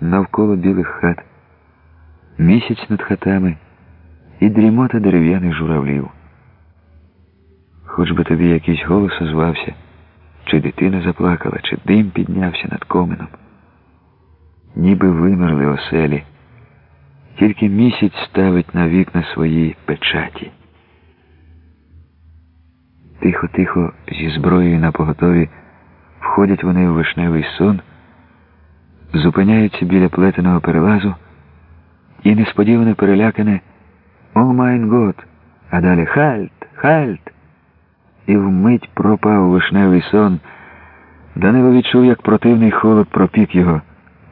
навколо білих хат, місяць над хатами і дрімота дерев'яних журавлів. Хоч би тобі якийсь голос озвався, чи дитина заплакала, чи дим піднявся над комином. Ніби вимерли оселі, тільки місяць ставить на вікна свої печаті. Тихо-тихо, зі зброєю на поготові, входять вони у вишневий сон, зупиняються біля плетеного перелазу і несподівано перелякане O mein Gott! А далі Halt, Halt! І вмить пропав вишневий сон. Данило відчув, як противний холод пропік його.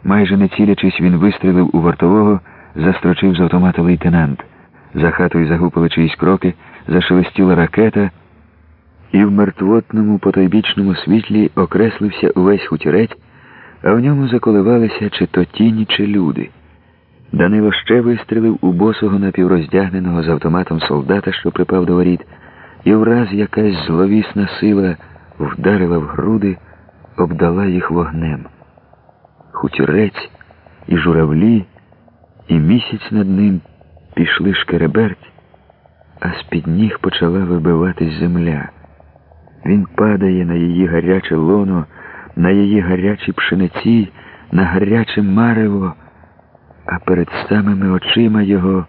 Майже не цілячись, він вистрілив у вартового, застрочив з автомата лейтенант. За хатою загупили чиїсь кроки, зашелестіла ракета, і в мертвотному потойбічному світлі окреслився увесь хутірець, а в ньому заколивалися чи то тіні, чи люди. Данило ще вистрілив у босого напівроздягненого з автоматом солдата, що припав до воріт, і враз якась зловісна сила вдарила в груди, обдала їх вогнем. Хутірець і журавлі, і місяць над ним пішли шкереберть, а з-під ніг почала вибиватись земля. Він падає на її гаряче лоно, на її гарячі пшениці, на гаряче марево, а перед самими очима його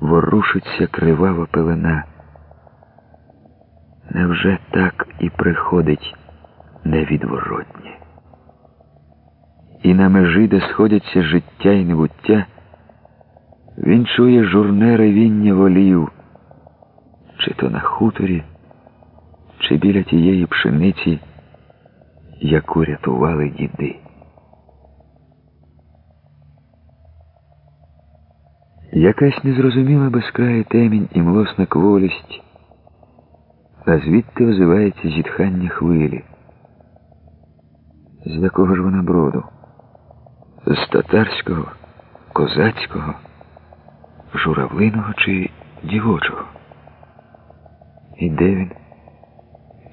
ворушиться кривава пелена. Невже так і приходить невідворотнє? І на межі, де сходяться життя і небуття, він чує журне ревіння волів, чи то на хуторі, чи біля тієї пшениці, яку рятували діди. Якась незрозуміла безкрая темінь і млосна кволість, а звідти озивається зітхання хвилі. З якого ж вона броду? З татарського, козацького, журавлиного чи дівочого? І де він?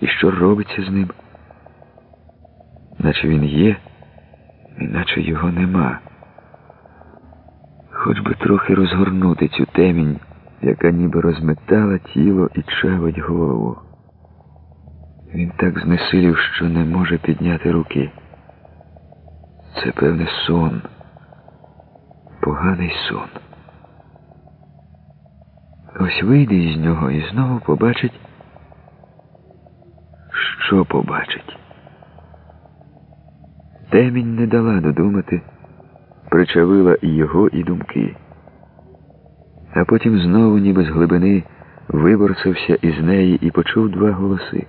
І що робиться з ним? Наче він є, іначе його нема. Хоч би трохи розгорнути цю темінь, яка ніби розметала тіло і чавить голову. Він так знесилів, що не може підняти руки. Це, певне, сон, поганий сон. Ось вийде із нього і знову побачить, що побачить. Темінь не дала додумати, причавила і його, і думки. А потім знову, ніби з глибини, виборцався із неї і почув два голоси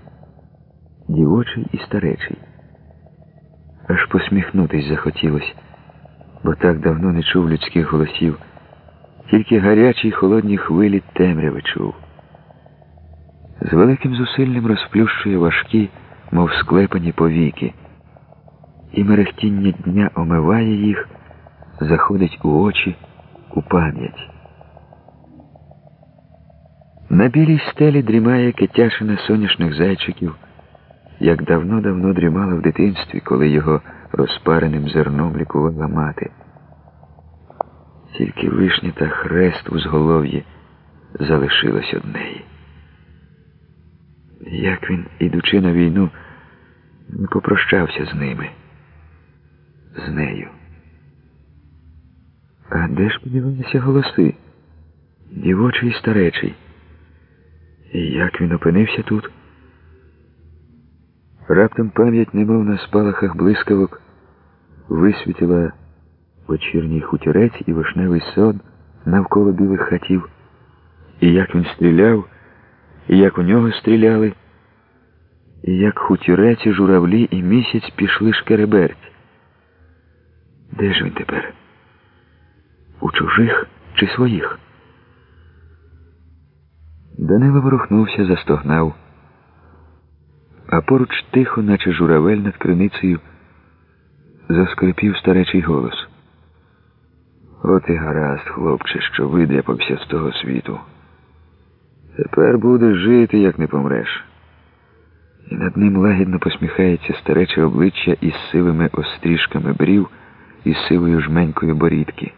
дівочий і старечий. Аж посміхнутись захотілось, бо так давно не чув людських голосів, тільки гарячі й холодні хвилі темряви чув. З великим зусиллям розплющує важкі, мов склепані повіки, і мерехтіння дня омиває їх, заходить у очі, у пам'ять. На білій стелі дрімає китяшина соняшних зайчиків як давно-давно дрімала в дитинстві, коли його розпареним зерном лікувала мати. Тільки вишня та хрест у зголов'ї залишилось од неї. Як він, ідучи на війну, не попрощався з ними, з нею. А де ж подивилися голоси? Дівочий і старечий. І як він опинився тут? Раптом пам'ять, немов на спалахах блискавок, висвітила вечірній хутірець і вишневий сон навколо білих хатів, і як він стріляв, і як у нього стріляли, і як хутірець, і журавлі, і місяць пішли шкереберть. Де ж він тепер? У чужих чи своїх? Данило ворухнувся, застогнав а поруч тихо, наче журавель над криницею, заскрипів старечий голос. От і гаразд, хлопче, що видряпався з того світу. Тепер будеш жити, як не помреш. І над ним лагідно посміхається старече обличчя із сивими острішками брів, із сивою жменькою борідки.